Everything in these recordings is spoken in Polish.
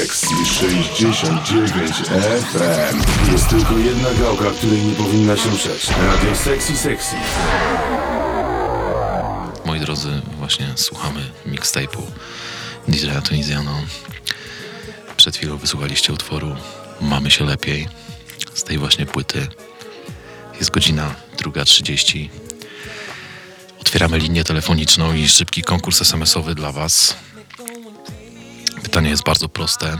Sexy 69 FM. Jest tylko jedna gałka, której nie powinna się przejść. Radio Sexy Sexy. Moi drodzy, właśnie słuchamy mixtape'u DJ'a Tunizjano. Przed chwilą wysłuchaliście utworu Mamy się lepiej z tej właśnie płyty. Jest godzina 2.30. Otwieramy linię telefoniczną i szybki konkurs SMS-owy dla Was. Pytanie jest bardzo proste.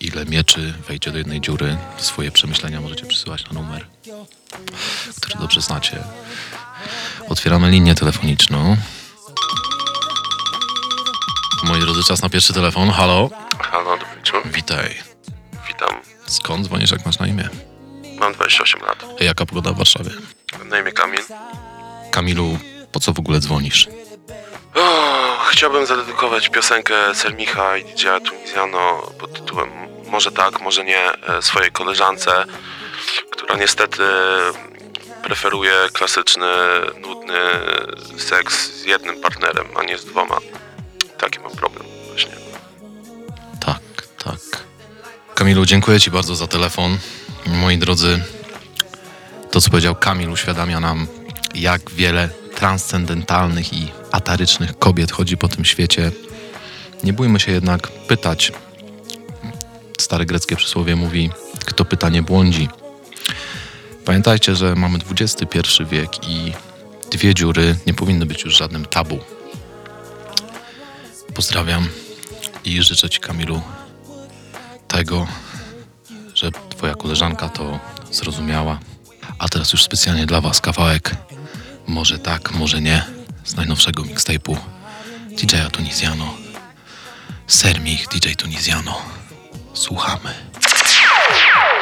Ile mieczy wejdzie do jednej dziury? Swoje przemyślenia możecie przysyłać na numer, który dobrze znacie. Otwieramy linię telefoniczną. Moi drodzy, czas na pierwszy telefon. Halo? Halo, dobry wieczór. Witaj. Witam. Skąd dzwonisz, jak masz na imię? Mam 28 lat. Jaka pogoda w Warszawie? Na imię Kamil. Kamilu, po co w ogóle dzwonisz? O, chciałbym zadedykować piosenkę Selmicha i DJ Tunizjano pod tytułem Może tak, może nie e, swojej koleżance, która niestety preferuje klasyczny, nudny seks z jednym partnerem, a nie z dwoma. Taki mam problem właśnie. Tak, tak. Kamilu, dziękuję Ci bardzo za telefon. Moi drodzy, to co powiedział Kamil uświadamia nam, jak wiele transcendentalnych i atarycznych kobiet chodzi po tym świecie. Nie bójmy się jednak pytać. Stare greckie przysłowie mówi, kto pyta nie błądzi. Pamiętajcie, że mamy XXI wiek i dwie dziury nie powinny być już żadnym tabu. Pozdrawiam i życzę Ci, Kamilu, tego, że Twoja koleżanka to zrozumiała. A teraz już specjalnie dla Was kawałek, może tak, może nie, z najnowszego mixtape'u DJ-a Tunizjano. Sermich DJ Tunizjano. Słuchamy.